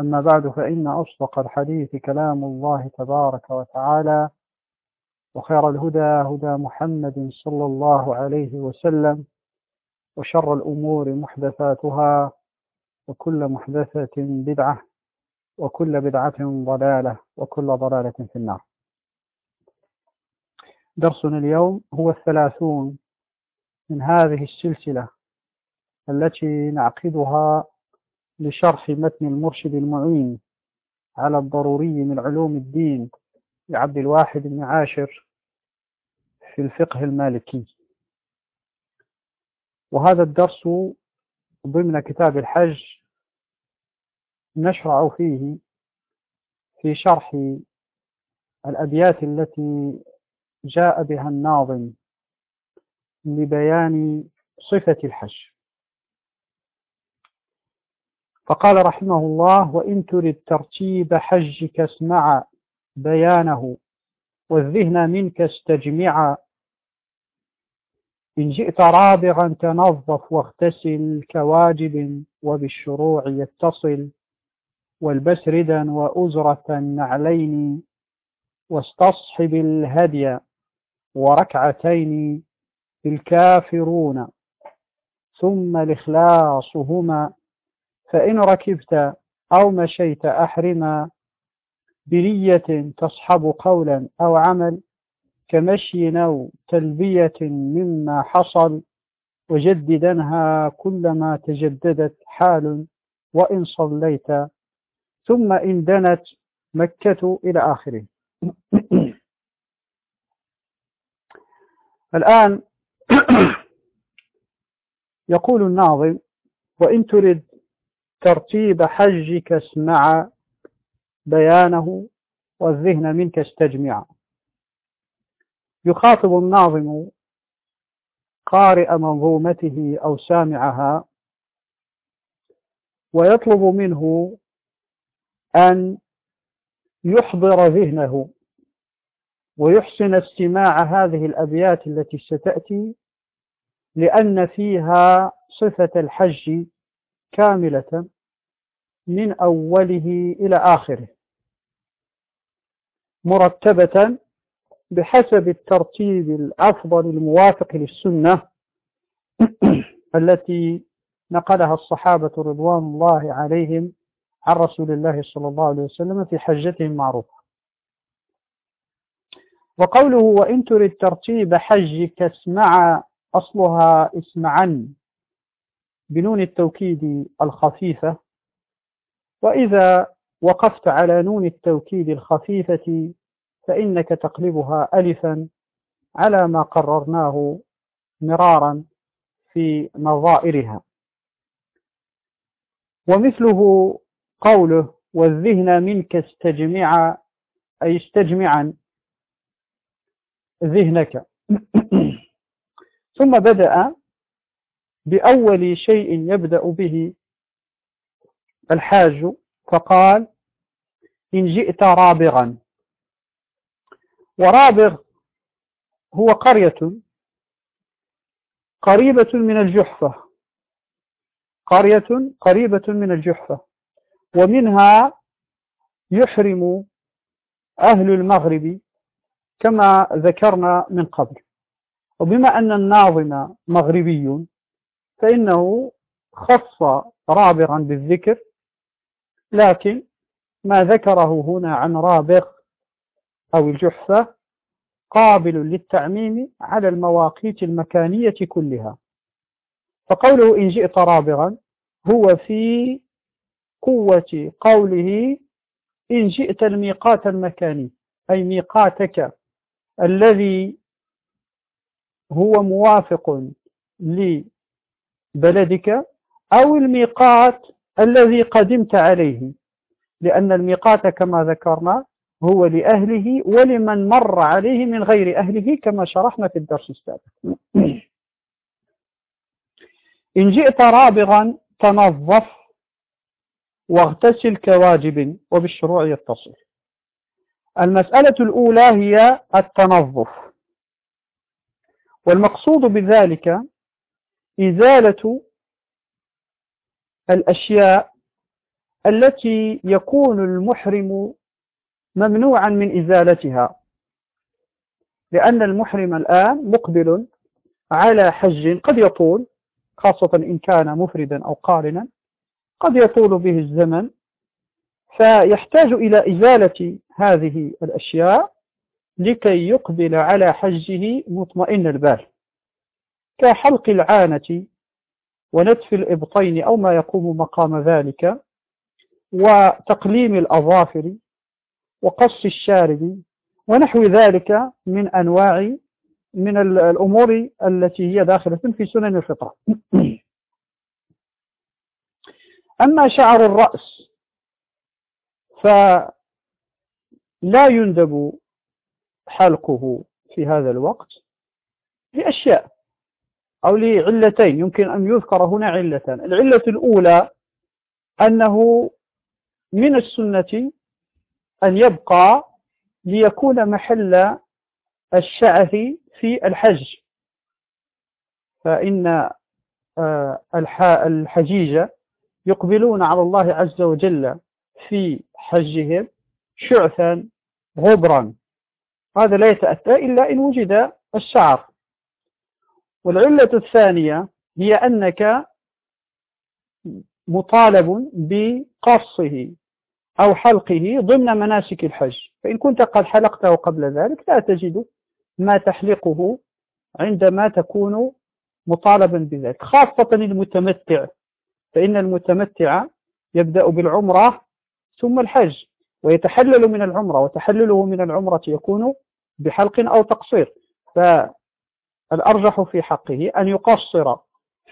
أما بعد فإن أصدق الحديث كلام الله تبارك وتعالى وخير الهدى هدى محمد صلى الله عليه وسلم وشر الأمور محدثاتها وكل محدثة بدعة وكل بدعة ضلالة وكل ضلالة في النار. درسنا اليوم هو الثلاثون من هذه السلسلة التي نعقدها لشرح متن المرشد المعين على الضروري من علوم الدين لعبد الواحد بن عاشر في الفقه المالكي. وهذا الدرس ضمن كتاب الحج نشرع فيه في شرح الأبيات التي جاء بها الناظم لبيان صفة الحج. فقال رحمه الله وإن ترد ترتيب حجك اسمع بيانه والذهن منك استجمع. إن جئت رابغا تنظف واغتسل كواجب وبالشروع يتصل والبس ردا وأزرة النعلين واستصحب الهدي وركعتين الكافرون ثم الإخلاصهما فإن ركبت أو مشيت أحرما بنية تصحب قولا أو عمل كمشي أو تلبية مما حصل وجددنها كلما تجددت حال وإن صليت. ثم إن دنت مكة إلى آخره. الآن يقول الناظم وإن ترد ترتيب حجك اسمع بيانه والذهن منك استجمع. يخاطب الناظم قارئ منظومته أو سامعها ويطلب منه أن يحضر ذهنه ويحسن استماع هذه الأبيات التي ستأتي لأن فيها صفة الحج كاملة من أوله إلى آخره مرتبة بحسب الترتيب الأفضل الموافق للسنة التي نقلها الصحابة رضوان الله عليهم عن رسول الله صلى الله عليه وسلم في حجتهم معروفة. وقوله وإن تريد ترتيب حجك اسمع أصلها اسمعن بنون التوكيد الخفيفة وإذا وقفت على نون التوكيد الخفيفة فإنك تقلبها ألفا على ما قررناه مرارا في نظائرها ومثله قوله والذهن منك استجمع أي استجمعا. ذهنك. ثم بدأ بأول شيء يبدأ به الحاج فقال إن جئت رابغا. ورابغ هو قرية قريبة من الجحفة. قرية قريبة من الجحفة. ومنها يحرم أهل المغرب كما ذكرنا من قبل. وبما أن الناظم مغربي فإنه خص رابغا بالذكر لكن ما ذكره هنا عن رابغ أو الجحفة قابل للتعميم على المواقيت المكانية كلها. فقوله إن جئت رابغا هو في قوة قوله إن جئت الميقات المكاني أي ميقاتك الذي هو موافق لبلدك أو الميقات الذي قدمت عليه لأن الميقات كما ذكرنا هو لأهله ولمن مر عليه من غير أهله كما شرحنا في الدرس السابق. إن جئت رابغا تنظف واغتسل كواجب وبالشروع يتصل. المسألة الأولى هي التنظف. والمقصود بذلك إزالة الأشياء التي يكون المحرم ممنوعا من إزالتها. لأن المحرم الآن مقبل على حج. قد يطول خاصة إن كان مفردا أو قارنا. قد يطول به الزمن. فيحتاج إلى إزالة هذه الأشياء لكي يقبل على حجه مطمئن البال. كحلق العانة ونتف الإبطين أو ما يقوم مقام ذلك وتقليم الأظافر وقص الشارب ونحو ذلك من أنواع من الأمور التي هي داخلة في سنن الفطرة. أما شعر الرأس فلا يندب حلقه في هذا الوقت لأشياء. أو لعلتين يمكن أن يذكر هنا علتان. العلة الأولى أنه من السنة أن يبقى ليكون محل الشعث في الحج. فإن آه، الحجيج يقبلون على الله عز وجل في حجهم شعثا غبرا. هذا لا يتأتى إلا إن وجد الشعر. والعلة الثانية هي أنك مطالب بقصه أو حلقه ضمن مناسك الحج. فإن كنت قد حلقته قبل ذلك لا تجد ما تحلقه عندما تكون مطالبا بذلك. خاصة المتمتع. فإن المتمتع يبدأ بالعمرة ثم الحج ويتحلل من العمرة وتحلله من العمرة يكون بحلق أو تقصير. فالأرجح في حقه أن يقصر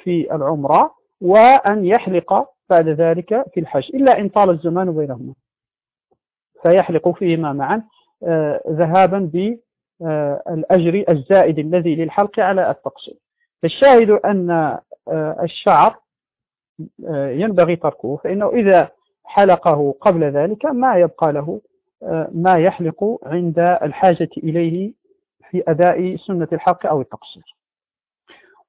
في العمرة وأن يحلق بعد ذلك في الحج إلا إن طال الزمان بينهما. فيحلق فيهما معا آه، ذهابا بالأجر الزائد الذي للحلق على التقصير. الشاهد أن آه، الشعر آه، ينبغي تركه فإنه إذا حلقه قبل ذلك ما يبقى له ما يحلق عند الحاجة إليه في أداء سنة الحلق أو التقصير.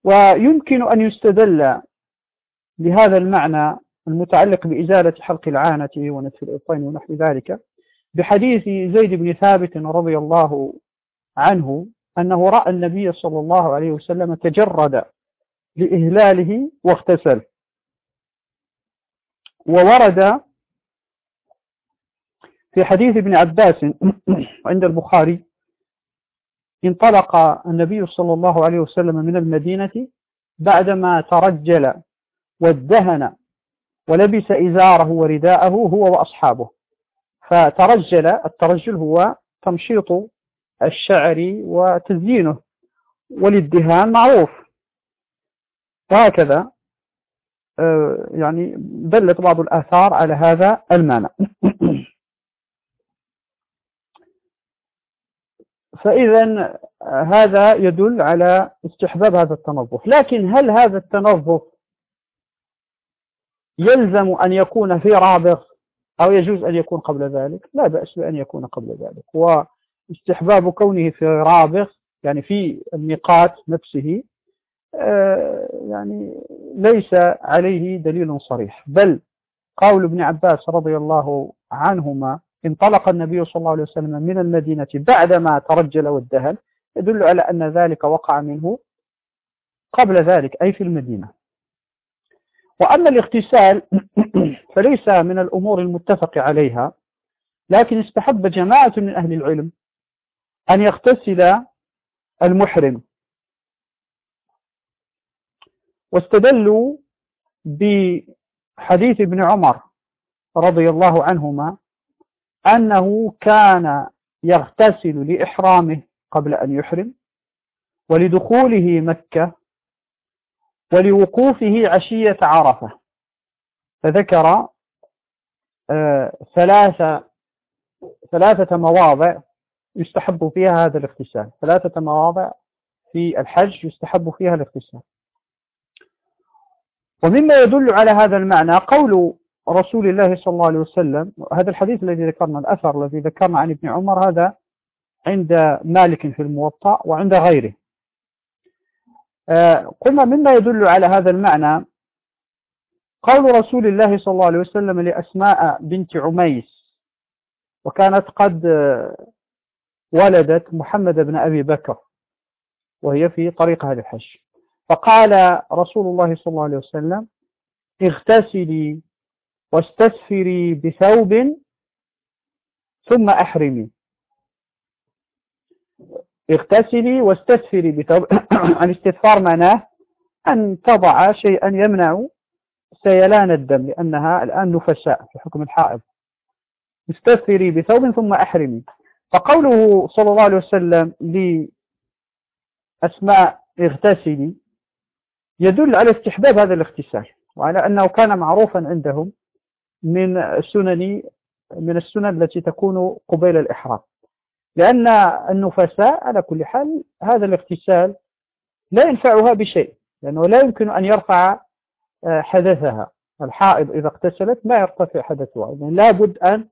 ويمكن أن يستدل بهذا المعنى المتعلق بإزالة حلق العانة ونتف الإبطين ونحو ذلك بحديث زيد بن ثابت رضي الله عنه أنه رأى النبي صلى الله عليه وسلم تجرد لإهلاله واغتسل. وورد في حديث ابن عباس عند البخاري انطلق النبي صلى الله عليه وسلم من المدينة بعدما ترجل وادهن ولبس إزاره ورداءه هو وأصحابه. فترجل الترجل هو تمشيط الشعر وتزيينه والادهان معروف. وهكذا آه، يعني دلت بعض الآثار على هذا المعنى. فإذا هذا يدل على استحباب هذا التنظف. لكن هل هذا التنظف يلزم أن يكون في رابغ أو يجوز أن يكون قبل ذلك؟ لا بأس بأن يكون قبل ذلك. واستحباب كونه في رابغ يعني في الميقات نفسه آه، يعني ليس عليه دليل صريح. بل قول ابن عباس رضي الله عنهما انطلق النبي صلى الله عليه وسلم من المدينة بعدما ترجل وادهن يدل على أن ذلك وقع منه قبل ذلك أي في المدينة. وأما الاغتسال فليس من الأمور المتفق عليها لكن استحب جماعة من أهل العلم أن يغتسل المحرم. واستدلوا بحديث ابن عمر رضي الله عنهما أنه كان يغتسل لإحرامه قبل أن يحرم ولدخوله مكة ولوقوفه عشية عرفة. فذكر آه، ثلاثة ثلاثة مواضع يستحب فيها هذا الاغتسال. ثلاثة مواضع في الحج يستحب فيها الاغتسال. ومما يدل على هذا المعنى قول رسول الله صلى الله عليه وسلم هذا الحديث الذي ذكرنا الأثر الذي ذكرنا عن ابن عمر هذا عند مالك في الموطأ وعند غيره. آه، قلنا مما يدل على هذا المعنى قول رسول الله صلى الله عليه وسلم لأسماء بنت عميس وكانت قد ولدت محمد بن أبي بكر وهي في طريقها للحج فقال رسول الله صلى الله عليه وسلم اغتسلي واستثفري بثوب ثم أحرمي. اغتسلي واستثفري بثوب. الاستثفار معناه أن تضع شيئا يمنع سيلان الدم لأنها الآن نفساء في حكم الحائض. استثفري بثوب ثم أحرمي. فقوله صلى الله عليه وسلم لأسماء اغتسلي يدل على استحباب هذا الاغتسال وعلى أنه كان معروفا عندهم من السنن من السنن التي تكون قبيل الإحرام. لأن النفساء على كل حال هذا الاغتسال لا ينفعها بشيء لأنه لا يمكن أن يرفع آه، حدثها. الحائض إذا اغتسلت ما يرتفع حدثها. يعني لابد أن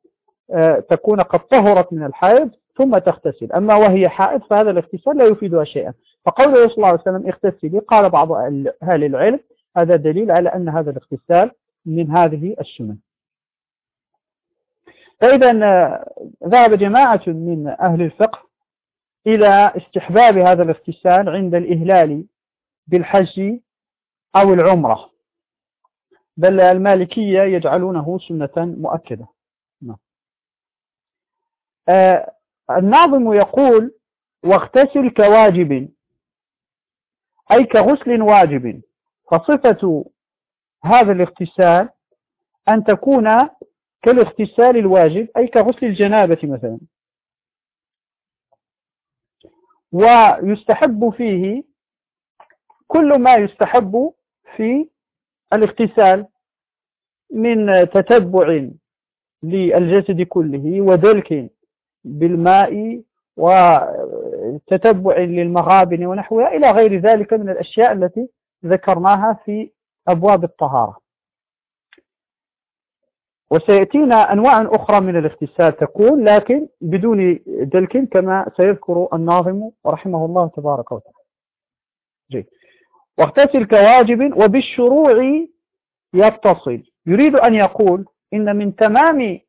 آه، تكون قد طهرت من الحائض ثم تغتسل. أما وهي حائض فهذا الاغتسال لا يفيدها شيئا. فقوله صلى الله عليه وسلم اغتسلي قال بعض أهل العلم هذا دليل على أن هذا الاغتسال من هذه السنن. فإذا آه، ذهب جماعة من أهل الفقه إلى استحباب هذا الاغتسال عند الإهلال بالحج أو العمرة. بل المالكية يجعلونه سنة مؤكدة. نعم. آه الناظم يقول واغتسل كواجب أي كغسل واجب. فصفة هذا الاغتسال أن تكون كالاغتسال الواجب أي كغسل الجنابة مثلا. ويستحب فيه كل ما يستحب في الاغتسال من تتبع للجسد كله ودلك بالماء وتتبع للمغابن ونحوها إلى غير ذلك من الأشياء التي ذكرناها في أبواب الطهارة. وسيأتينا أنواع أخرى من الاغتسال تكون لكن بدون دلك كما سيذكر الناظم رحمه الله تبارك وتعالى. جيد. واغتسل كواجب وبالشروع يتصل. يريد أن يقول إن من تمام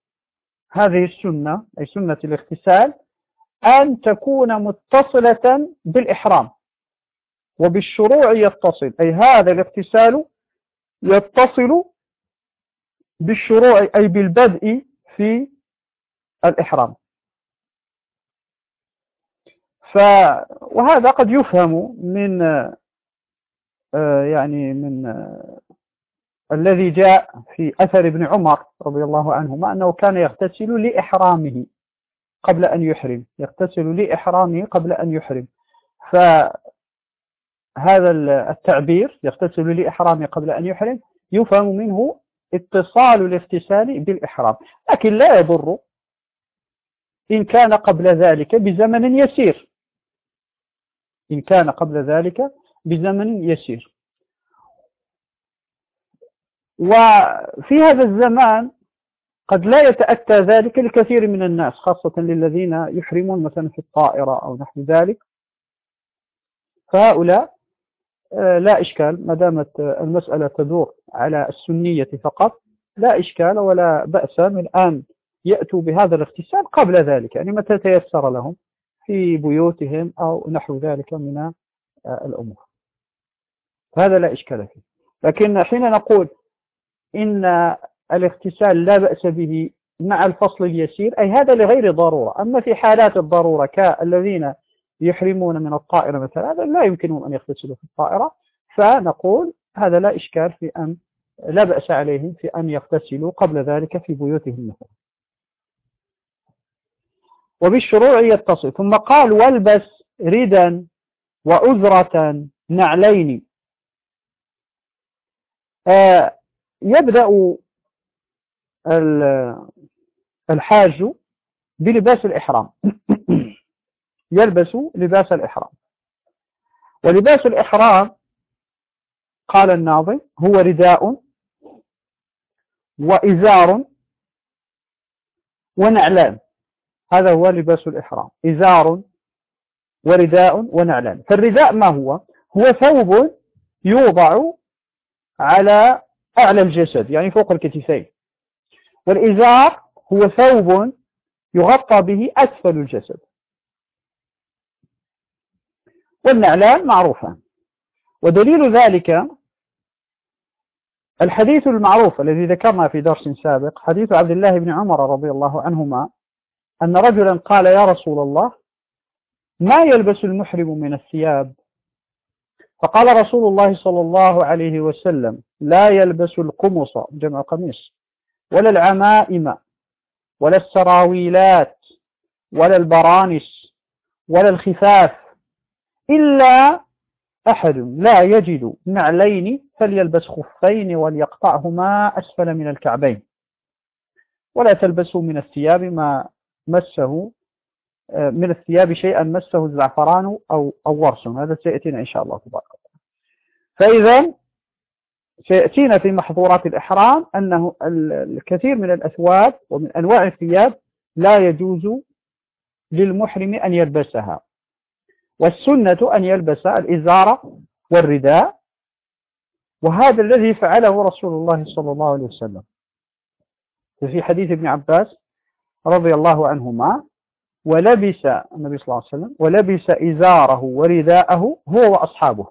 هذه السنة أي سنة الاغتسال أن تكون متصلة بالإحرام وبالشروع يتصل. أي هذا الاغتسال يتصل بالشروع أي بالبدء في الإحرام. ف وهذا قد يفهم من آه، يعني من آه، الذي جاء في أثر ابن عمر رضي الله عنهما أنه كان يغتسل لإحرامه قبل أن يحرم يغتسل لإحرامه قبل أن يحرم. فهذا التعبير يغتسل لإحرامه قبل أن يحرم يفهم منه اتصال الاغتسال بالإحرام. لكن لا يضر إن كان قبل ذلك بزمن يسير. إن كان قبل ذلك بزمن يسير. وفي هذا الزمان قد لا يتأتى ذلك لكثير من الناس خاصة للذين يحرمون مثلا في الطائرة أو نحو ذلك. فهؤلاء لا إشكال. ما دامت المسألة تدور على السنية فقط لا إشكال ولا بأس. من أن يأتوا بهذا الاغتسال قبل ذلك يعني متى تيسر لهم في بيوتهم أو نحو ذلك من آه، الأمور. هذا لا إشكال فيه. لكن حين نقول إن الاغتسال لا بأس به مع الفصل اليسير أي هذا لغير ضرورة. أما في حالات الضرورة كالذين يحرمون من الطائرة مثلا هذا لا يمكنهم أن يغتسلوا في الطائرة. فنقول هذا لا إشكال في أن لا بأس عليهم في أن يغتسلوا قبل ذلك في بيوتهم مثلا. وبالشروع يتصل. ثم قال والبس ردا وأزرة نعلين. آه يبدأ الحاج بلباس الإحرام. يلبس لباس الإحرام. ولباس الإحرام قال الناظم هو رداء وإزار ونعلان. هذا هو لباس الإحرام. إزار ورداء ونعلان. فالرداء ما هو؟ هو ثوب يوضع على أعلى الجسد يعني فوق الكتفين. والإزار هو ثوب يغطى به أسفل الجسد. والنعلان معروفان. ودليل ذلك الحديث المعروف الذي ذكرنا في درس سابق حديث عبد الله بن عمر رضي الله عنهما أن رجلا قال يا رسول الله ما يلبس المحرم من الثياب؟ فقال رسول الله صلى الله عليه وسلم لا يلبس القمص جمع قميص ولا العمائم ولا السراويلات ولا البرانس ولا الخفاف إلا أحد لا يجد نعلين فليلبس خفين وليقطعهما أسفل من الكعبين. ولا تلبسوا من الثياب ما مسه آه، من الثياب شيئا مسه الزعفران أو, أو ورس. هذا سيأتينا إن شاء الله تبارك فإذا سيأتينا في محظورات الإحرام أنه الكثير من الأثواب ومن أنواع الثياب لا يجوز للمحرم أن يلبسها. والسنة أن يلبس الإزارة والرداء وهذا الذي فعله رسول الله صلى الله عليه وسلم. في حديث ابن عباس رضي الله عنهما ولبس النبي صلى الله عليه وسلم ولبس إزاره ورداءه هو وأصحابه.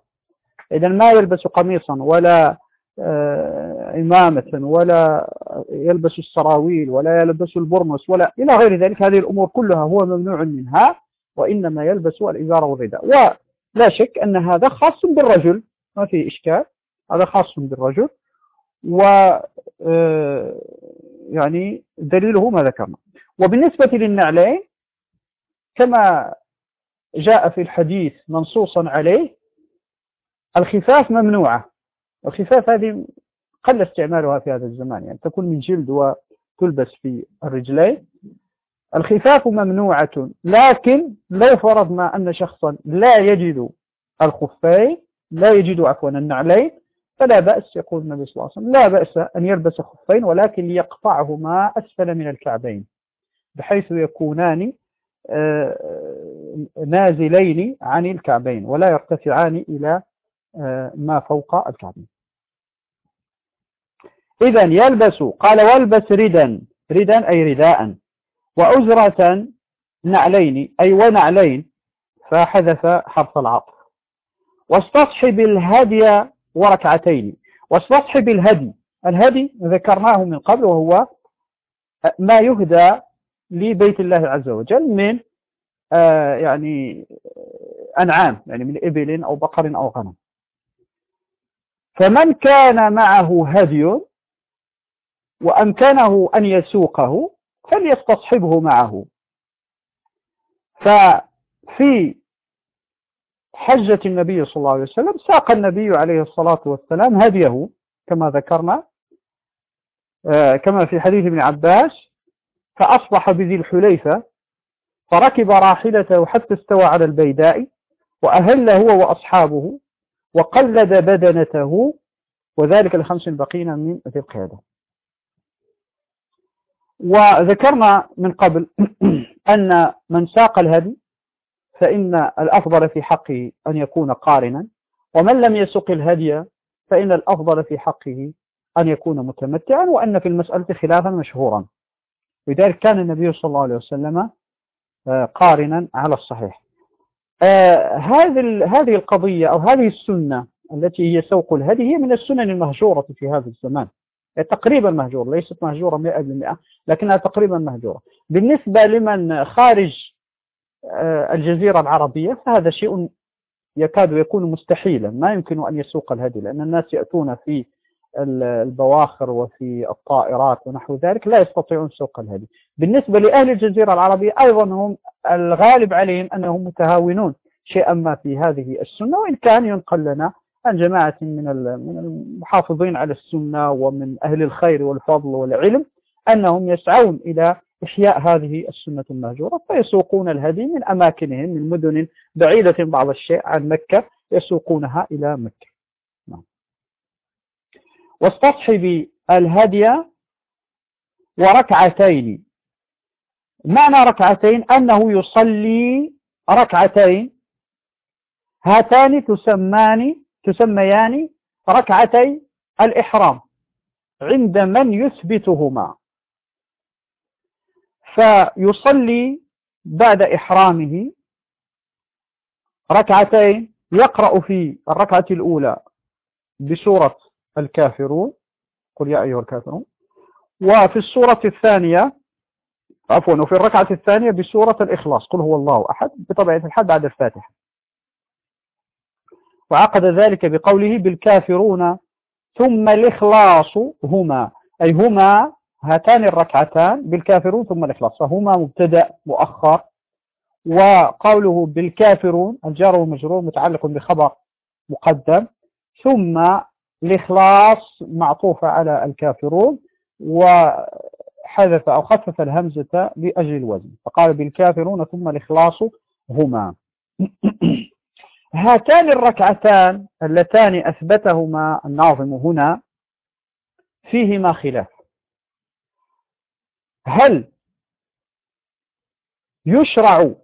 إذا ما يلبس قميصا ولا آه، إمامة ولا يلبس السراويل ولا يلبس البرمس ولا إلى غير ذلك هذه الأمور كلها هو ممنوع منها. وإنما يلبس الإزار والرداء. ولا شك أن هذا خاص بالرجل. ما في إشكال. هذا خاص بالرجل. و آه، يعني دليله ما ذكرنا. وبالنسبة للنعلين كما جاء في الحديث منصوصا عليه الخفاف ممنوعة. الخفاف هذه قل استعمالها في هذا الزمان. يعني تكون من جلد وتلبس في الرجلين. الخفاف ممنوعة لكن لو فرضنا أن شخصا لا يجد الخفين لا يجد عفوا النعلين فلا بأس يقول النبي صلى الله عليه وسلم لا بأس أن يلبس خفين ولكن ليقطعهما أسفل من الكعبين بحيث يكونان آه، نازلين عن الكعبين ولا يرتفعان إلى آه، ما فوق الكعبين. إذا يلبس قال والبس ردا ردا أي رداء. وأزرة نعلين أي ونعلين فحذف حرف العطف واستصحب الهدي وركعتين. واستصحب الهدي. الهدي ذكرناه من قبل وهو ما يهدى لبيت الله عز وجل من آه يعني أنعام يعني من إبل أو بقر أو غنم. فمن كان معه هدي وأمكنه أن يسوقه فليستصحبه معه. ففي حجة النبي صلى الله عليه وسلم ساق النبي عليه الصلاة والسلام هديه كما ذكرنا آه، كما في حديث ابن عباس فأصبح بذي الحليفة فركب راحلته حتى استوى على البيداء وأهل هو وأصحابه وقلد بدنته وذلك الخمس بقين من ذي القيادة وذكرنا من قبل أن من ساق الهدي فإن الأفضل في حقه أن يكون قارنا ومن لم يسق الهدي فإن الأفضل في حقه أن يكون متمتعا وأن في المسألة خلافا مشهورا. لذلك كان النبي صلى الله عليه وسلم آه، قارنا على الصحيح. آه، هذه هذه القضية أو هذه السنة التي هي سوق الهدي هي من السنن المهجورة في هذا الزمان. تقريبا مهجورة ليست مهجورة 100% لكنها تقريبا مهجورة. بالنسبة لمن خارج آه، الجزيرة العربية فهذا شيء يكاد يكون مستحيلا. ما يمكن أن يسوق الهدي لأن الناس يأتون في البواخر وفي الطائرات ونحو ذلك لا يستطيعون سوق الهدي. بالنسبة لأهل الجزيرة العربية أيضا هم الغالب عليهم أنهم متهاونون شيئا ما في هذه السنة وإن كان ينقل لنا عن جماعة من من المحافظين على السنة ومن أهل الخير والفضل والعلم أنهم يسعون إلى إحياء هذه السنة المهجورة فيسوقون الهدي من أماكنهم من مدن بعيدة بعض الشيء عن مكة يسوقونها إلى مكة نعم. واستصحب الهدي وركعتين معنى ركعتين أنه يصلي ركعتين هاتان تسمان تسميان ركعتي الإحرام عند من يثبتهما. فيصلي بعد إحرامه ركعتين يقرأ في الركعة الأولى بسورة الكافرون قل يا أيها الكافرون وفي السورة الثانية عفوا وفي الركعة الثانية بسورة الإخلاص قل هو الله أحد بطبيعة الحال بعد الفاتحة. وعقد ذلك بقوله بالكافرون ثم الإخلاص هما أي هما هاتان الركعتان بالكافرون ثم الإخلاص فهما مبتدأ مؤخر وقوله بالكافرون الجار والمجرور متعلق بخبر مقدم ثم الإخلاص معطوفة على الكافرون وحذف أو خفف الهمزة لأجل الوزن فقال بالكافرون ثم الإخلاص هما. هاتان الركعتان اللتان أثبتهما الناظم هنا فيهما خلاف. هل يشرع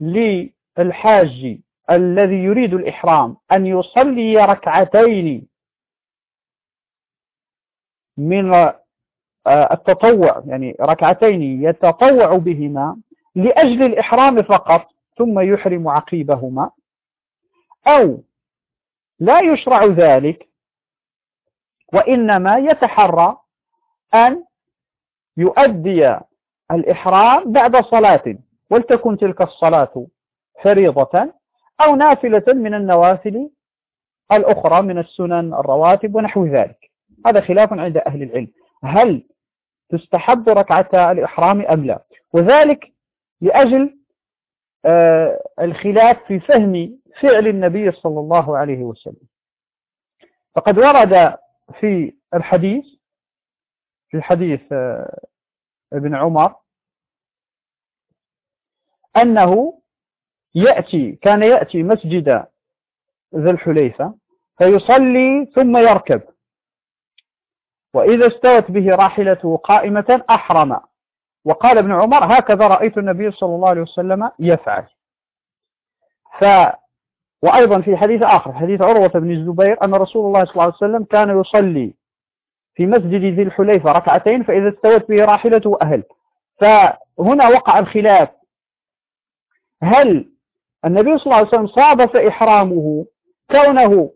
للحاج الذي يريد الإحرام أن يصلي ركعتين من آه، التطوع يعني ركعتين يتطوع بهما لأجل الإحرام فقط ثم يحرم عقيبهما؟ أو لا يشرع ذلك وإنما يتحرى أن يؤدي الإحرام بعد صلاة ولتكن تلك الصلاة فريضة أو نافلة من النوافل الأخرى من السنن الرواتب ونحو ذلك. هذا خلاف عند أهل العلم. هل تستحب ركعة الإحرام أم لا؟ وذلك لأجل الخلاف في فهم فعل النبي صلى الله عليه وسلم. فقد ورد في الحديث في حديث آه، ابن عمر أنه يأتي كان يأتي مسجد ذي الحليفة فيصلي ثم يركب وإذا استوت به راحلته قائمة أحرم. وقال ابن عمر هكذا رأيت النبي صلى الله عليه وسلم يفعل. ف وأيضا في حديث آخر حديث عروة بن الزبير أن رسول الله صلى الله عليه وسلم كان يصلي في مسجد ذي الحليفة ركعتين فإذا استوت به راحلته أهل. فهنا وقع الخلاف. هل النبي صلى الله عليه وسلم صادف إحرامه كونه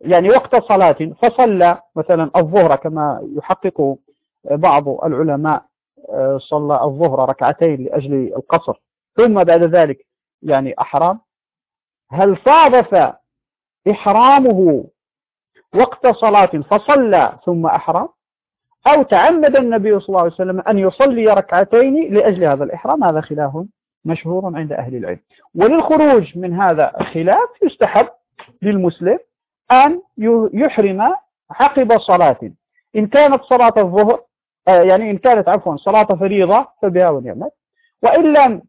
يعني وقت صلاة فصلى مثلا الظهر كما يحقق بعض العلماء صلى الظهر ركعتين لأجل القصر. ثم بعد ذلك يعني أحرام. هل صادف إحرامه وقت صلاة فصلى ثم أحرم أو تعمد النبي صلى الله عليه وسلم أن يصلي ركعتين لأجل هذا الإحرام؟ هذا خلاف مشهور عند أهل العلم. وللخروج من هذا الخلاف يستحب للمسلم أن يحرم عقب صلاة. إن كانت صلاة الظهر آه، يعني إن كانت عفوا صلاة فريضة فبها ونعمت. وإن لم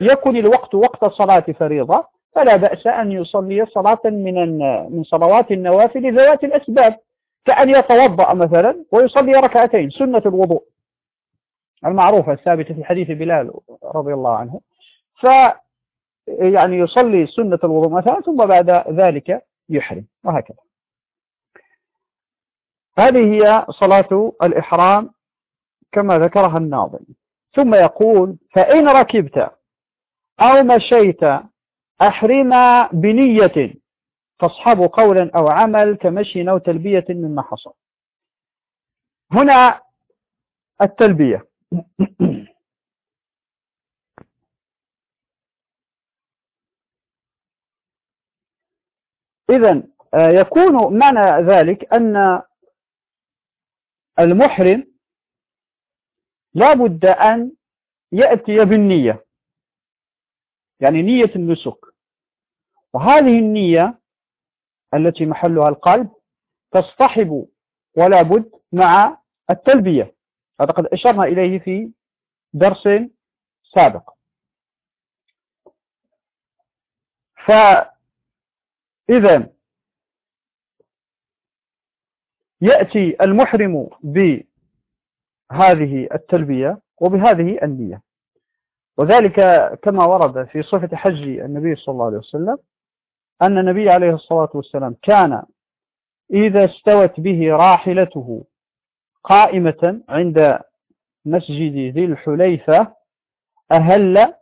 يكن الوقت وقت صلاة فريضة فلا بأس أن يصلي صلاة من من صلوات النوافل ذوات الأسباب كأن يتوضأ مثلا ويصلي ركعتين سنة الوضوء المعروفة الثابتة في حديث بلال رضي الله عنه. ف يعني يصلي سنة الوضوء مثلا ثم بعد ذلك يحرم وهكذا. هذه هي صلاة الإحرام. كما ذكرها الناظم. ثم يقول فإن ركبت أو مشيت أحرما بنية. تصحب قولا أو عمل كمشي أو تلبية مما حصل. هنا التلبية. إذا آه، يكون معنى ذلك أن المحرم لا بد أن يأتي بالنية. يعني نية النسك. وهذه النية التي محلها القلب تصطحب ولا بد مع التلبية. هذا قد أشرنا إليه في درس سابق. فإذا يأتي المحرم بهذه التلبية وبهذه النية. وذلك كما ورد في صفة حج النبي صلى الله عليه وسلم أن النبي عليه الصلاة والسلام كان إذا استوت به راحلته قائمة عند مسجد ذي الحليفة أهل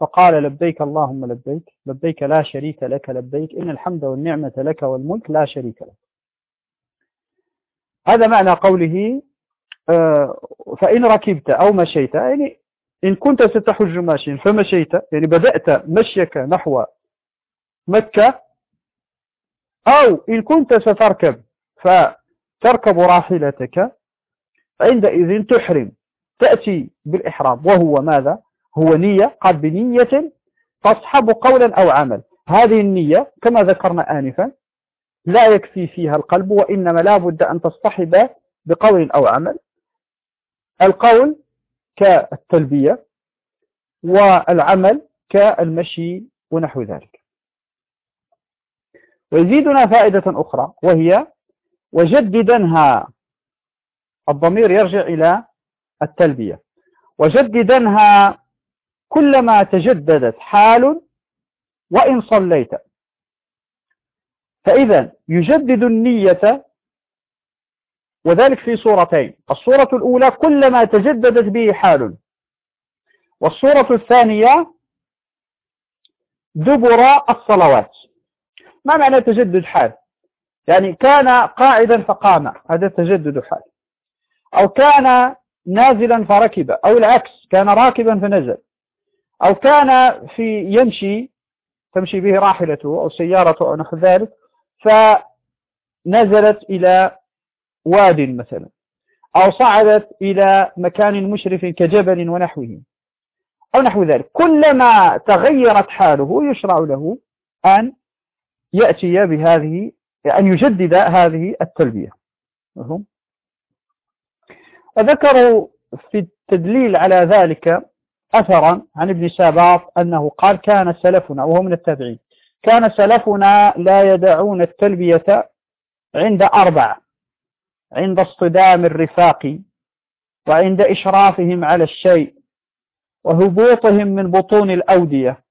فقال لبيك اللهم لبيك لبيك لا شريك لك لبيك إن الحمد والنعمة لك والملك لا شريك لك. هذا معنى قوله فإن ركبت أو مشيت يعني إن كنت ستحج ماشيا فمشيت يعني بدأت مشيك نحو مكة أو إن كنت ستركب فتركب راحلتك عندئذ تحرم تأتي بالإحرام. وهو ماذا؟ هو نية قال بنية تصحب قولا أو عمل هذه النية كما ذكرنا آنفا لا يكفي فيها القلب وإنما لا بد أن تصطحب بقول أو عمل. القول كالتلبية والعمل كالمشي ونحو ذلك. ويزيدنا فائدة أخرى وهي وجددنها الضمير يرجع إلى التلبية. وجددنها كلما تجددت حال وإن صليت. فإذا يجدد النية وذلك في صورتين. الصورة الأولى كلما تجددت به حال. والصورة الثانية دبر الصلوات. ما معنى تجدد حال؟ يعني كان قاعدا فقام هذا تجدد حال. أو كان نازلا فركب أو العكس كان راكبا فنزل. أو كان في يمشي تمشي به راحلته أو سيارته أو نحو ذلك فنزلت إلى واد مثلا أو صعدت إلى مكان مشرف كجبل ونحوه أو نحو ذلك. كلما تغيرت حاله يشرع له أن يأتي بهذه أن يجدد هذه التلبية. وذكروا في التدليل على ذلك أثرا عن ابن ساباط أنه قال كان سلفنا وهو من التابعين كان سلفنا لا يدعون التلبية عند أربع عند اصطدام الرفاق وعند إشرافهم على الشيء وهبوطهم من بطون الأودية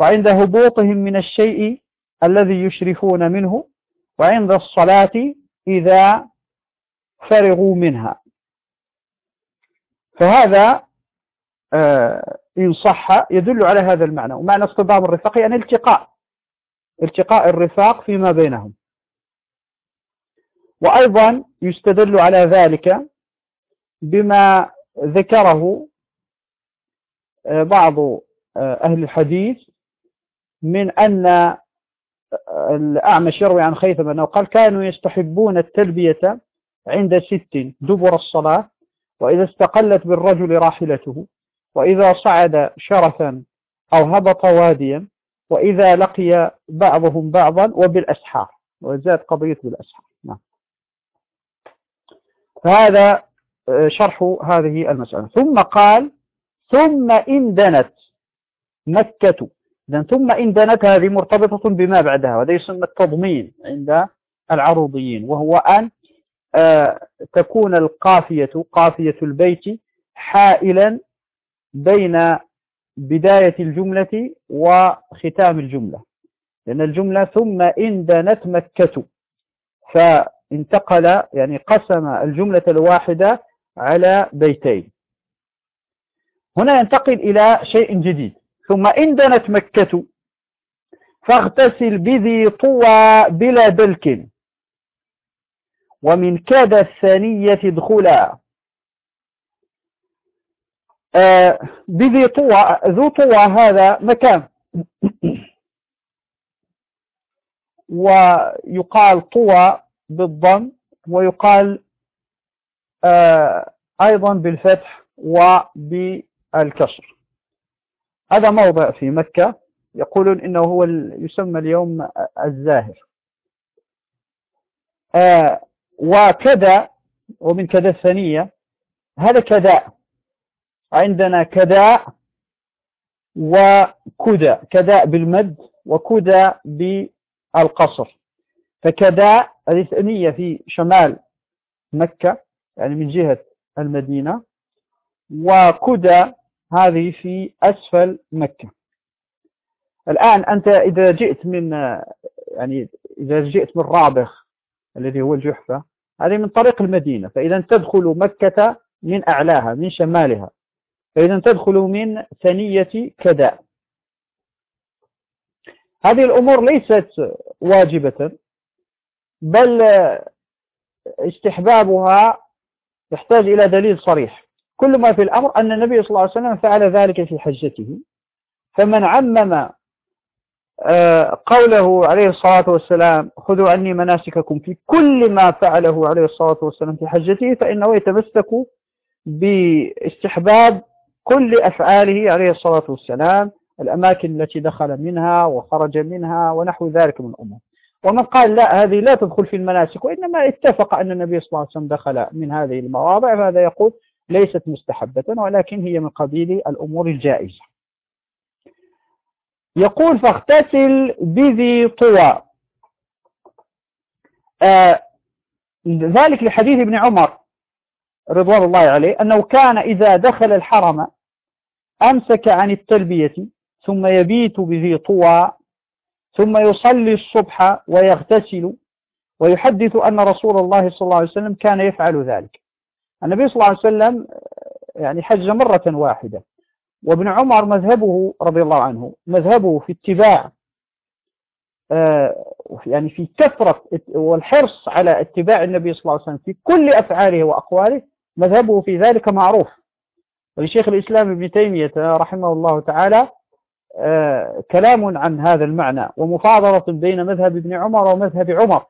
وعند هبوطهم من الشيء الذي يشرفون منه وعند الصلاة إذا فرغوا منها. فهذا آه، إن صح يدل على هذا المعنى. ومعنى اصطدام الرفاق يعني التقاء التقاء الرفاق فيما بينهم. وأيضا يستدل على ذلك بما ذكره آه، بعض آه، أهل الحديث من أن الأعمش يروي عن خيثم أنه قال كانوا يستحبون التلبية عند ست دبر الصلاة وإذا استقلت بالرجل راحلته وإذا صعد شرفا أو هبط واديا وإذا لقي بعضهم بعضا وبالأسحار وزاد قضية بالأسحار. فهذا آه، شرح هذه المسألة. ثم قال ثم إن دنت مكة. إذن ثم إن دنت هذه مرتبطة بما بعدها وهذا يسمى التضمين عند العروضيين وهو أن آه، تكون القافية قافية البيت حائلا بين بداية الجملة وختام الجملة. لأن الجملة ثم إن دنت مكة. فانتقل يعني قسم الجملة الواحدة على بيتين. هنا ينتقل إلى شيء جديد. ثم إن دنت مكة فاغتسل بذي طوى بلا دلك. ومن كاد الثانية ادخلا. آه بذي طوى ذو طوى هذا مكان. ويقال طوى بالضم ويقال آه أيضا بالفتح وبالكسر هذا موضع في مكة يقولون إنه هو يسمى اليوم الزاهر. آه وكذا ومن كذا الثانية هذا كداء عندنا كداء وكدى كداء بالمد وكدى بالقصر. فكداء هذه ثانية في شمال مكة يعني من جهة المدينة. وكدى هذه في أسفل مكة. الآن أنت إذا جئت من يعني إذا جئت من رابخ الذي هو الجحفة هذه من طريق المدينة فإذا تدخل مكة من أعلاها من شمالها. فإذا تدخل من ثنية كداء هذه الأمور ليست واجبة. بل استحبابها يحتاج إلى دليل صريح. كل ما في الأمر أن النبي صلى الله عليه وسلم فعل ذلك في حجته. فمن عمم آه، قوله عليه الصلاة والسلام خذوا عني مناسككم في كل ما فعله عليه الصلاة والسلام في حجته فإنه يتمسك باستحباب كل أفعاله عليه الصلاة والسلام الأماكن التي دخل منها وخرج منها ونحو ذلك من الأمور. ومن قال لا هذه لا تدخل في المناسك وإنما اتفق أن النبي صلى الله عليه وسلم دخل من هذه المواضع فهذا يقول ليست مستحبة ولكن هي من قبيل الأمور الجائزة. يقول فاغتسل بذي طوى. آه ذلك لحديث ابن عمر رضوان الله عليه أنه كان إذا دخل الحرم أمسك عن التلبية ثم يبيت بذي طوى ثم يصلي الصبح ويغتسل ويحدث أن رسول الله صلى الله عليه وسلم كان يفعل ذلك. النبي صلى الله عليه وسلم يعني حج مرة واحدة. وابن عمر مذهبه رضي الله عنه مذهبه في اتباع آه، يعني في كثرة والحرص على اتباع النبي صلى الله عليه وسلم في كل أفعاله وأقواله مذهبه في ذلك معروف. ولشيخ الإسلام ابن تيمية رحمه الله تعالى كلام عن هذا المعنى ومفاضلة بين مذهب ابن عمر ومذهب عمر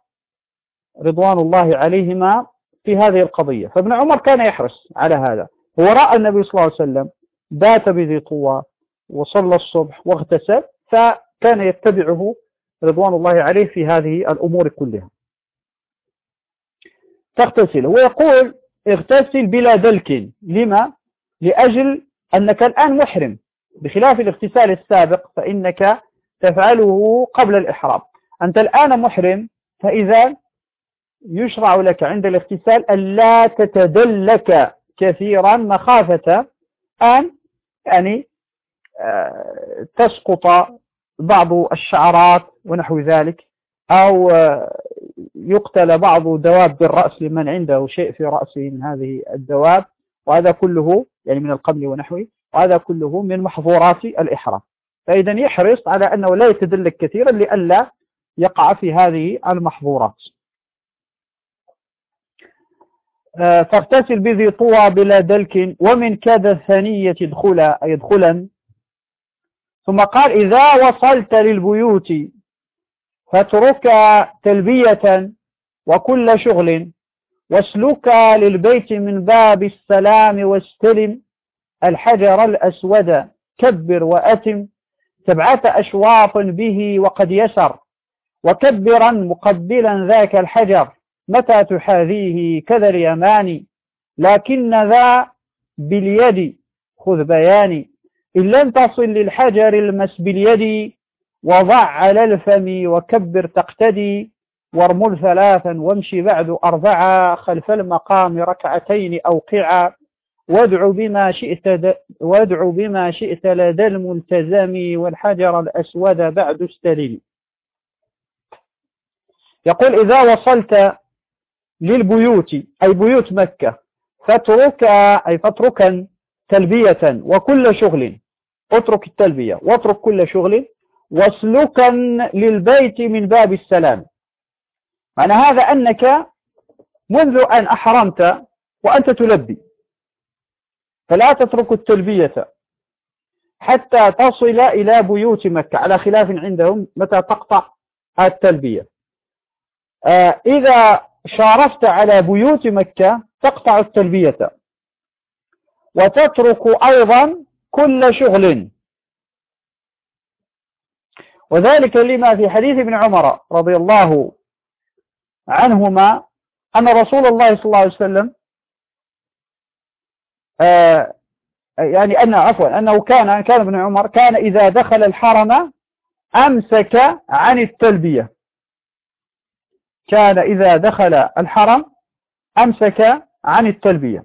رضوان الله عليهما في هذه القضية. فابن عمر كان يحرص على هذا. هو رأى النبي صلى الله عليه وسلم بات بذي طوى وصلى الصبح واغتسل فكان يتبعه رضوان الله عليه في هذه الأمور كلها. تغتسل ويقول اغتسل بلا دلك. لما؟ لأجل أنك الآن محرم. بخلاف الاغتسال السابق فإنك تفعله قبل الإحرام. أنت الآن محرم فإذا يشرع لك عند الاغتسال ألا تتدلك كثيرا مخافة أن يعني آه، تسقط بعض الشعرات ونحو ذلك أو آه، يقتل بعض دواب الرأس لمن عنده شيء في رأسه من هذه الدواب وهذا كله يعني من القبل ونحوه. وهذا كله من محظورات الإحرام. فإذا يحرص على أنه لا يتدلك كثيرا لئلا يقع في هذه المحظورات. آه، فاغتسل بذي طوى بلا دلك ومن كاد الثانية يدخل يدخلا. ثم قال إذا وصلت للبيوت فاترك تلبية وكل شغل واسلك للبيت من باب السلام واستلم الحجر الأسود كبر وأتم سبعة أشواط به وقد يسر. وكبرا مقبلا ذاك الحجر متى تحاذيه كذا اليماني؟ لكن ذا باليد خذ بياني. إن لم تصل للحجر المس باليد وضع على الفم وكبر تقتدي. وارمل ثلاثا وامشي بعد أربعة خلف المقام ركعتين أوقعا. وادع بما شئت وادع بما شئت لدى الملتزم والحجر الأسود بعد استلم يقول إذا وصلت للبيوت أي بيوت مكة فاترك أي فاتركا تلبية وكل شغل. اترك التلبية واترك كل شغل واسلكا للبيت من باب السلام. معنى هذا أنك منذ أن أحرمت وأنت تلبي. فلا تترك التلبية حتى تصل إلى بيوت مكة. على خلاف عندهم متى تقطع التلبية. آه، إذا شارفت على بيوت مكة تقطع التلبية وتترك أيضا كل شغل. وذلك لما في حديث ابن عمر رضي الله عنهما أن رسول الله صلى الله عليه وسلم يعني أن عفوا أنه كان كان ابن عمر كان إذا دخل الحرم أمسك عن التلبية. كان إذا دخل الحرم أمسك عن التلبية.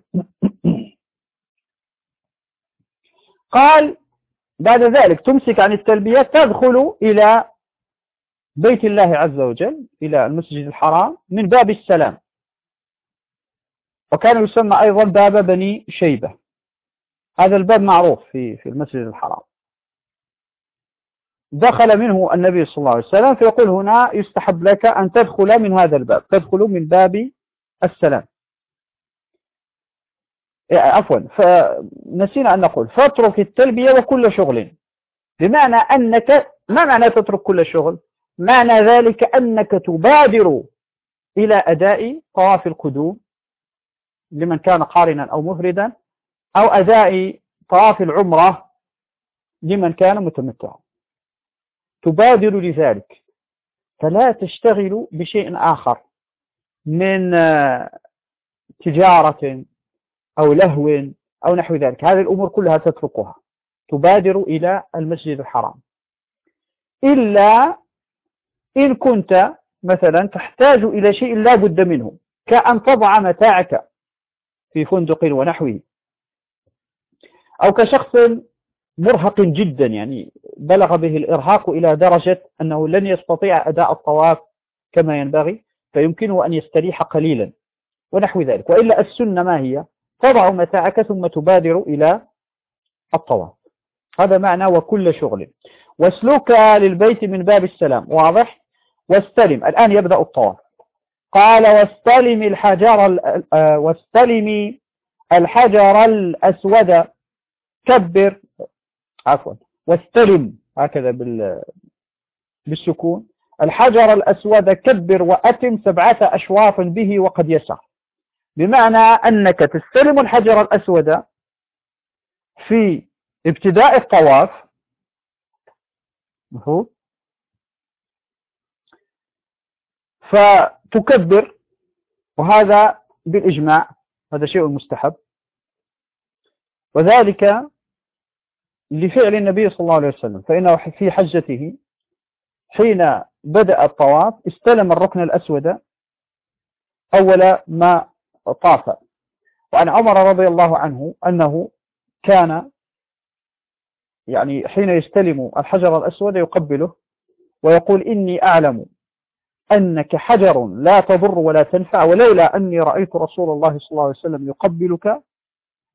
قال بعد ذلك تمسك عن التلبية تدخل إلى بيت الله عز وجل إلى المسجد الحرام من باب السلام. وكان يسمى أيضا باب بني شيبة. هذا الباب معروف في في المسجد الحرام. دخل منه النبي صلى الله عليه وسلم فيقول هنا يستحب لك أن تدخل من هذا الباب. تدخل من باب السلام. عفوا فنسينا أن نقول فاترك التلبية وكل شغل. بمعنى أنك ما معنى تترك كل شغل؟ معنى ذلك أنك تبادر إلى أداء طواف القدوم لمن كان قارنا أو مفردا أو أداء طواف العمرة لمن كان متمتعا. تبادر لذلك. فلا تشتغل بشيء آخر من آه، تجارة أو لهو أو نحو ذلك. هذه الأمور كلها تتركها. تبادر إلى المسجد الحرام. إلا إن كنت مثلا تحتاج إلى شيء لا بد منه كأن تضع متاعك في فندق ونحوه. أو كشخص مرهق جدا يعني بلغ به الإرهاق إلى درجة أنه لن يستطيع أداء الطواف كما ينبغي فيمكنه أن يستريح قليلا ونحو ذلك. وإلا السنة ما هي؟ تضع متاعك ثم تبادر إلى الطواف. هذا معنى وكل شغل. واسلوك للبيت من باب السلام واضح؟ واستلم. الآن يبدأ الطواف. قال واستلم الحجر آه، واستلم الحجر الأسود. كبر. عفوا. واستلم. هكذا بال بالسكون. الحجر الأسود كبر وأتم سبعة أشواط به وقد يسع. بمعنى أنك تستلم الحجر الأسود في ابتداء الطواف. فتكبر وهذا بالإجماع هذا شيء مستحب. وذلك لفعل النبي صلى الله عليه وسلم فإنه في حجته حين بدأ الطواف استلم الركن الأسود أول ما طاف. وعن عمر رضي الله عنه أنه كان يعني حين يستلم الحجر الأسود يقبله ويقول إني أعلم أنك حجر لا تضر ولا تنفع. ولولا أني رأيت رسول الله صلى الله عليه وسلم يقبلك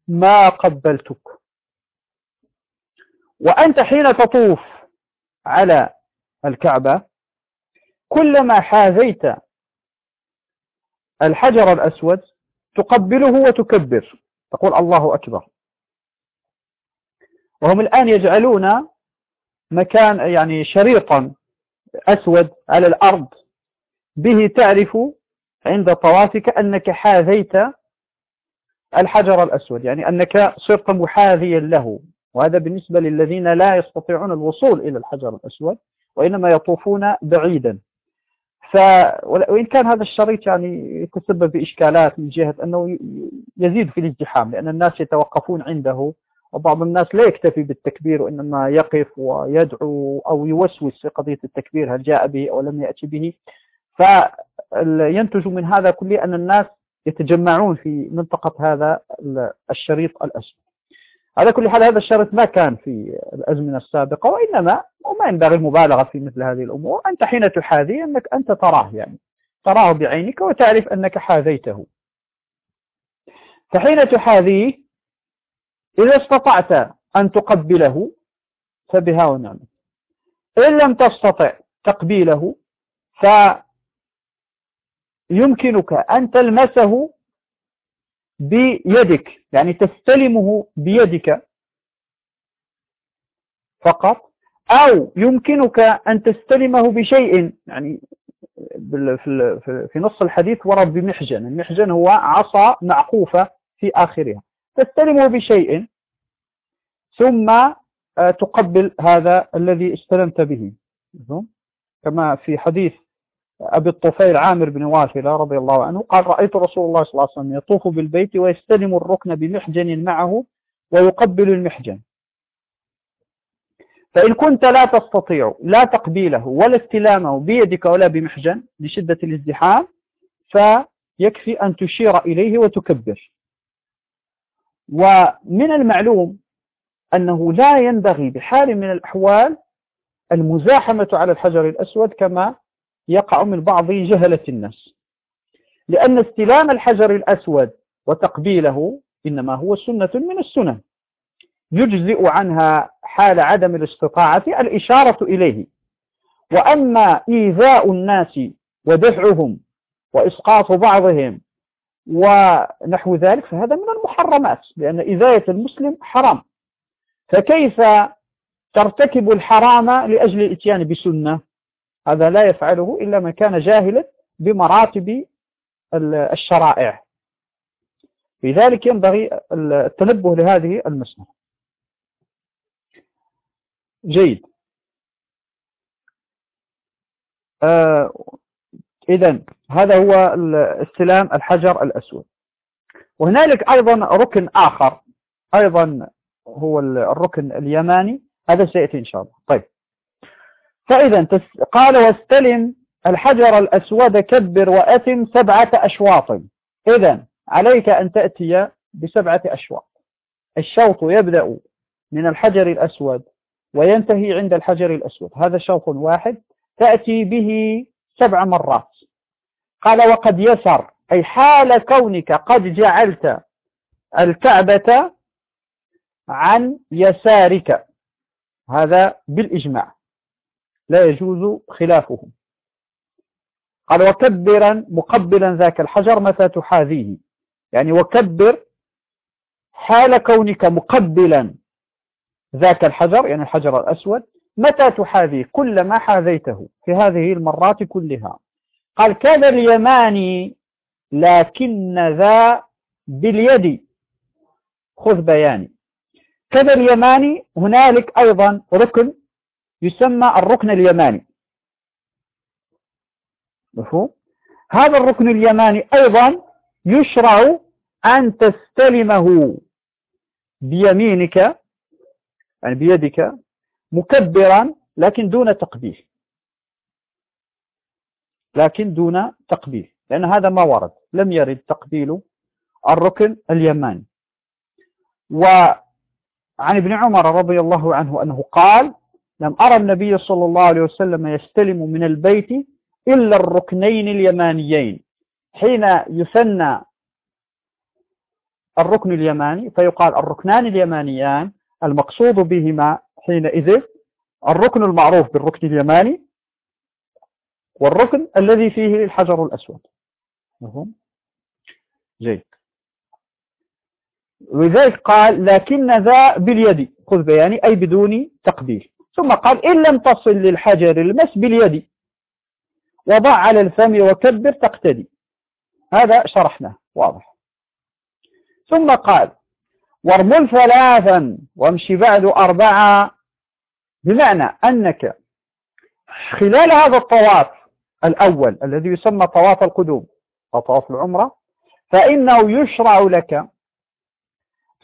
ما قبلتك. وأنت حين تطوف على الكعبة كلما حاذيت الحجر الأسود تقبله وتكبر. تقول الله أكبر. وهم الآن يجعلون مكان يعني شريطا أسود على الأرض. به تعرف عند طوافك أنك حاذيت الحجر الأسود يعني أنك صرت محاذيا له. وهذا بالنسبة للذين لا يستطيعون الوصول إلى الحجر الأسود وإنما يطوفون بعيدا. ف وإن كان هذا الشريط يعني يتسبب بإشكالات من جهة أنه يزيد في الازدحام لأن الناس يتوقفون عنده وبعض الناس لا يكتفي بالتكبير وإنما يقف ويدعو أو يوسوس في قضية التكبير هل جاء به أو لم يأتي به. فينتج من هذا كله أن الناس يتجمعون في منطقة هذا الشريط الأسود على كل حال هذا الشرط ما كان في الأزمنة السابقة وإنما وما ينبغي المبالغة في مثل هذه الأمور. أنت حين تحاذي أنك أنت تراه يعني تراه بعينك وتعرف أنك حاذيته. فحين تحاذيه إذا استطعت أن تقبله فبها ونعم إن لم تستطع تقبيله فيمكنك أن تلمسه بيدك يعني تستلمه بيدك فقط أو يمكنك أن تستلمه بشيء يعني في نص الحديث ورد بمحجن المحجن هو عصا معقوفة في آخرها. تستلمه بشيء ثم آه، تقبل هذا الذي استلمت به. كما في حديث أبي الطفيل عامر بن واثلة رضي الله عنه قال رأيت رسول الله صلى الله عليه وسلم يطوف بالبيت ويستلم الركن بمحجن معه ويقبل المحجن. فإن كنت لا تستطيع لا تقبيله ولا استلامه بيدك ولا بمحجن لشدة الازدحام فيكفي أن تشير إليه وتكبر. ومن المعلوم أنه لا ينبغي بحال من الأحوال المزاحمة على الحجر الأسود كما يقع من بعض جهلة الناس. لأن استلام الحجر الأسود وتقبيله إنما هو سنة من السنن. يجزئ عنها حال عدم الاستطاعة الإشارة إليه. وأما إيذاء الناس ودفعهم وإسقاط بعضهم ونحو ذلك فهذا من المحرمات لأن إذاية المسلم حرام. فكيف ترتكب الحرام لأجل الإتيان بسنة؟ هذا لا يفعله إلا من كان جاهلا بمراتب الشرائع. لذلك ينبغي التنبه لهذه المسألة. جيد. آه إذا هذا هو استلام الحجر الأسود. وهنالك أيضا ركن آخر أيضا هو الركن اليماني. هذا سيأتي إن شاء الله. طيب. فإذا قال واستلم الحجر الأسود كبر وأتم سبعة أشواط. إذا عليك أن تأتي بسبعة أشواط. الشوط يبدأ من الحجر الأسود وينتهي عند الحجر الأسود. هذا شوط واحد. تأتي به سبع مرات. قال وقد يسر أي حال كونك قد جعلت الكعبة عن يسارك. هذا بالإجماع. لا يجوز خلافه قال وكبرا مقبلا ذاك الحجر متى تحاذيه. يعني وكبر حال كونك مقبلا ذاك الحجر يعني الحجر الأسود متى تحاذيه؟ كلما حاذيته في هذه المرات كلها. قال كان اليماني لكن ذا باليد. خذ بياني. كذا اليماني هنالك أيضا ركن يسمى الركن اليماني. مفهوم؟ هذا الركن اليماني أيضا يشرع أن تستلمه بيمينك يعني بيدك مكبرا لكن دون تقبيل. لكن دون تقبيل لأن هذا ما ورد. لم يرد تقبيل الركن اليماني. وعن ابن عمر رضي الله عنه أنه قال لم أرى النبي صلى الله عليه وسلم يستلم من البيت إلا الركنين اليمانيين. حين يثنى الركن اليماني فيقال الركنان اليمانيان المقصود بهما حينئذ الركن المعروف بالركن اليماني والركن الذي فيه الحجر الأسود. مفهوم؟ جيد. ولذلك قال لكن ذا باليد. خذ بياني أي بدون تقبيل. ثم قال إن لم تصل للحجر المس باليد. وضع على الفم وكبر تقتدي. هذا شرحناه واضح. ثم قال وارمل ثلاثا وامشي بعد أربعة. بمعنى أنك خلال هذا الطواف الأول الذي يسمى طواف القدوم أو طواف العمرة فإنه يشرع لك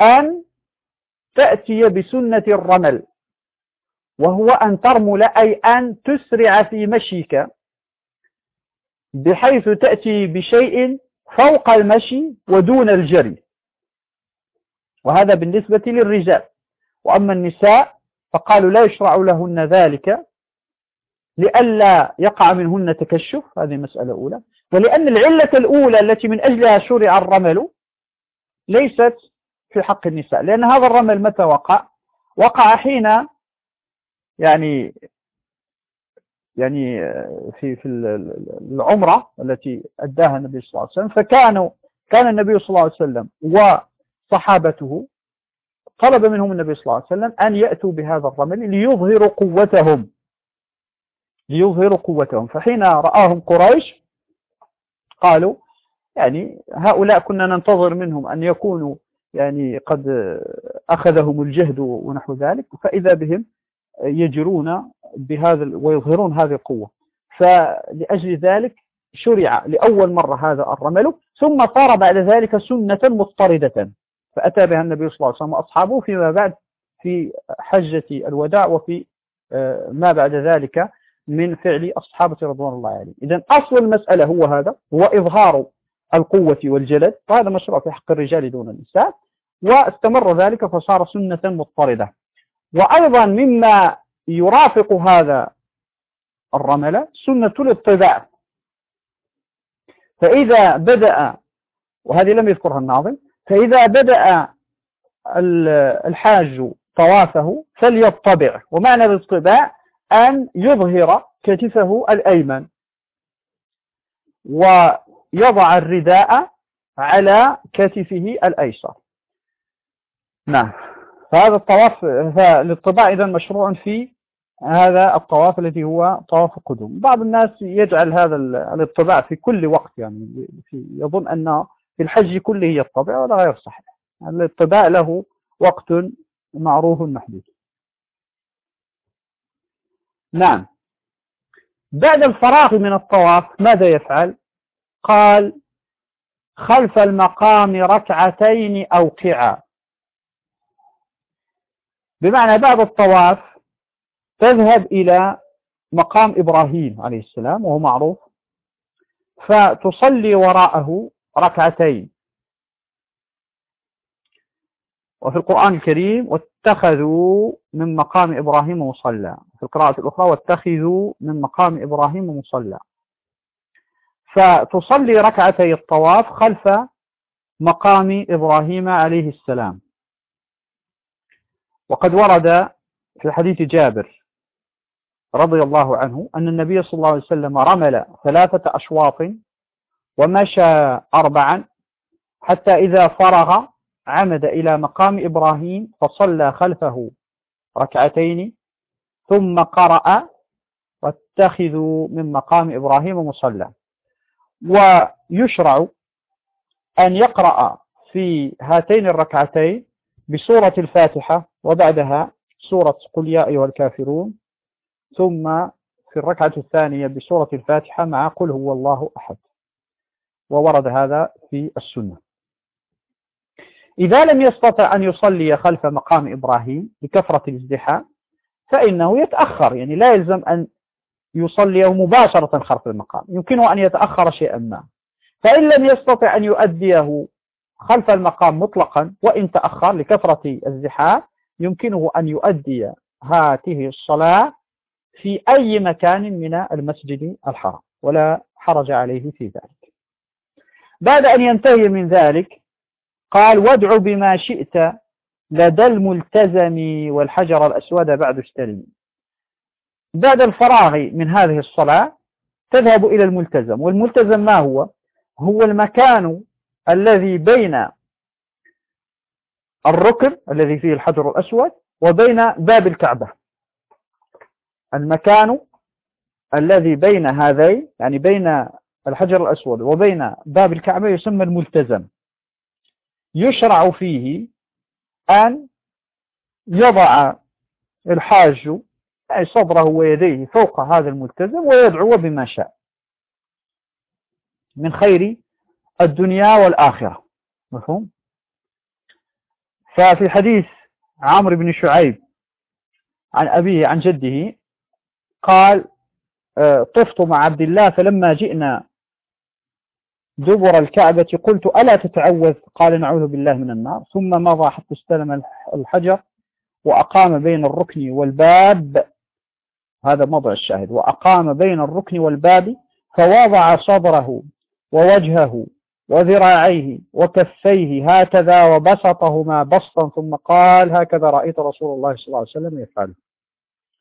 أن تأتي بسنة الرمل. وهو أن ترمل أي أن تسرع في مشيك بحيث تأتي بشيء فوق المشي ودون الجري. وهذا بالنسبة للرجال. وأما النساء فقالوا لا يشرع لهن ذلك لئلا يقع منهن تكشف هذه مسألة أولى. ولأن العلة الأولى التي من أجلها شرع الرمل ليست في حق النساء لأن هذا الرمل متى وقع؟ وقع حين يعني يعني في في العمرة التي أداها النبي صلى الله عليه وسلم فكانوا كان النبي صلى الله عليه وسلم وصحابته طلب منهم النبي صلى الله عليه وسلم أن يأتوا بهذا الرمل ليظهروا قوتهم. ليظهروا قوتهم. فحين رآهم قريش قالوا يعني هؤلاء كنا ننتظر منهم أن يكونوا يعني قد أخذهم الجهد ونحو ذلك فإذا بهم يجرون بهذا ويظهرون هذه القوة. فلأجل ذلك شرع لأول مرة هذا الرمل ثم صار بعد ذلك سنة مضطردة. فأتى بها النبي صلى الله عليه وسلم وأصحابه فيما بعد في حجة الوداع وفي آه، ما بعد ذلك من فعل الصحابة رضوان الله عليهم. إذا أصل المسألة هو هذا هو إظهار القوة والجلد. وهذا مشروع في حق الرجال دون النساء واستمر ذلك فصار سنة مضطردة. وأيضا مما يرافق هذا الرمل سنة الاطباع فإذا بدأ وهذه لم يذكرها الناظم فإذا بدأ الحاج طوافه فليطبع. ومعنى الاطباع أن يظهر كتفه الأيمن. ويضع الرداء على كتفه الأيسر. نعم. فهذا الطواف فالاطباع إذا مشروع في هذا الطواف الذي هو طواف القدوم. بعض الناس يجعل هذا الاطباع في كل وقت يعني يظن أن في الحج كله يطبع ولا غير صحيح. الاطباع له وقت معروف محدود. نعم. بعد الفراغ من الطواف ماذا يفعل؟ قال خلف المقام ركعتين أوقعا بمعنى بعد الطواف تذهب إلى مقام إبراهيم عليه السلام وهو معروف فتصلي وراءه ركعتين. وفي القرآن الكريم واتخذوا من مقام إبراهيم مصلى. في القراءة الأخرى واتخذوا من مقام إبراهيم مصلى. فتصلي ركعتي الطواف خلف مقام إبراهيم عليه السلام. وقد ورد في حديث جابر رضي الله عنه أن النبي صلى الله عليه وسلم رمل ثلاثة أشواط ومشى أربعا حتى إذا فرغ عمد إلى مقام إبراهيم فصلى خلفه ركعتين ثم قرأ واتخذوا من مقام إبراهيم مصلى. ويشرع أن يقرأ في هاتين الركعتين بسورة الفاتحة وبعدها سورة قل يا أيها الكافرون ثم في الركعة الثانية بسورة الفاتحة مع قل هو الله أحد. وورد هذا في السنة. إذا لم يستطع أن يصلي خلف مقام إبراهيم لكثرة الازدحام فإنه يتأخر يعني لا يلزم أن يصليه مباشرة خلف المقام يمكنه أن يتأخر شيئا ما. فإن لم يستطع أن يؤديه خلف المقام مطلقا وإن تأخر لكثرة الزحام يمكنه أن يؤدي هاته الصلاة في أي مكان من المسجد الحرام ولا حرج عليه في ذلك. بعد أن ينتهي من ذلك قال وادع بما شئت لدى الملتزم والحجر الأسود بعد استلم بعد الفراغ من هذه الصلاة تذهب إلى الملتزم والملتزم ما هو؟ هو المكان الذي بين الركن الذي فيه الحجر الأسود وبين باب الكعبة. المكان الذي بين هذين يعني بين الحجر الأسود وبين باب الكعبة يسمى الملتزم. يشرع فيه أن يضع الحاج أي صدره ويديه فوق هذا الملتزم ويدعو بما شاء. من خير الدنيا والآخرة. مفهوم؟ ففي حديث عمرو بن شعيب عن أبيه عن جده قال آه، طفت مع عبد الله فلما جئنا دبر الكعبة قلت ألا تتعوذ؟ قال نعوذ بالله من النار. ثم مضى حتى استلم الحجر وأقام بين الركن والباب. هذا موضع الشاهد. وأقام بين الركن والباب فوضع صدره ووجهه وذراعيه وكفيه هكذا وبسطهما بسطا ثم قال هكذا رأيت رسول الله صلى الله عليه وسلم يفعله.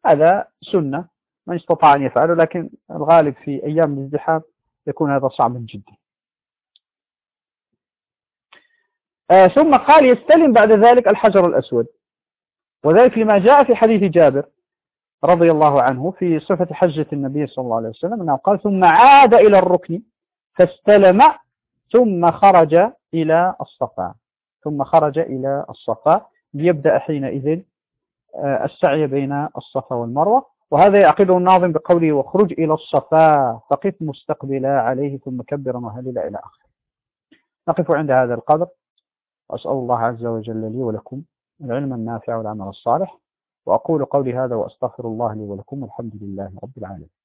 هذا سنة من استطاع أن يفعله لكن الغالب في أيام الازدحام يكون هذا صعبا جدا. آه ثم قال يستلم بعد ذلك الحجر الأسود. وذلك لما جاء في حديث جابر رضي الله عنه في صفة حجة النبي صلى الله عليه وسلم أنه قال ثم عاد إلى الركن فاستلم ثم خرج إلى الصفا. ثم خرج إلى الصفا. ليبدأ حينئذ آه، السعي بين الصفا والمروة. وهذا يعقده الناظم بقوله واخرج إلى الصفا فقف مستقبلا عليه ثم كبرا وهللا إلى آخره. نقف عند هذا القدر. وأسأل الله عز وجل لي ولكم العلم النافع والعمل الصالح. وأقول قولي هذا وأستغفر الله لي ولكم والحمد لله رب العالمين.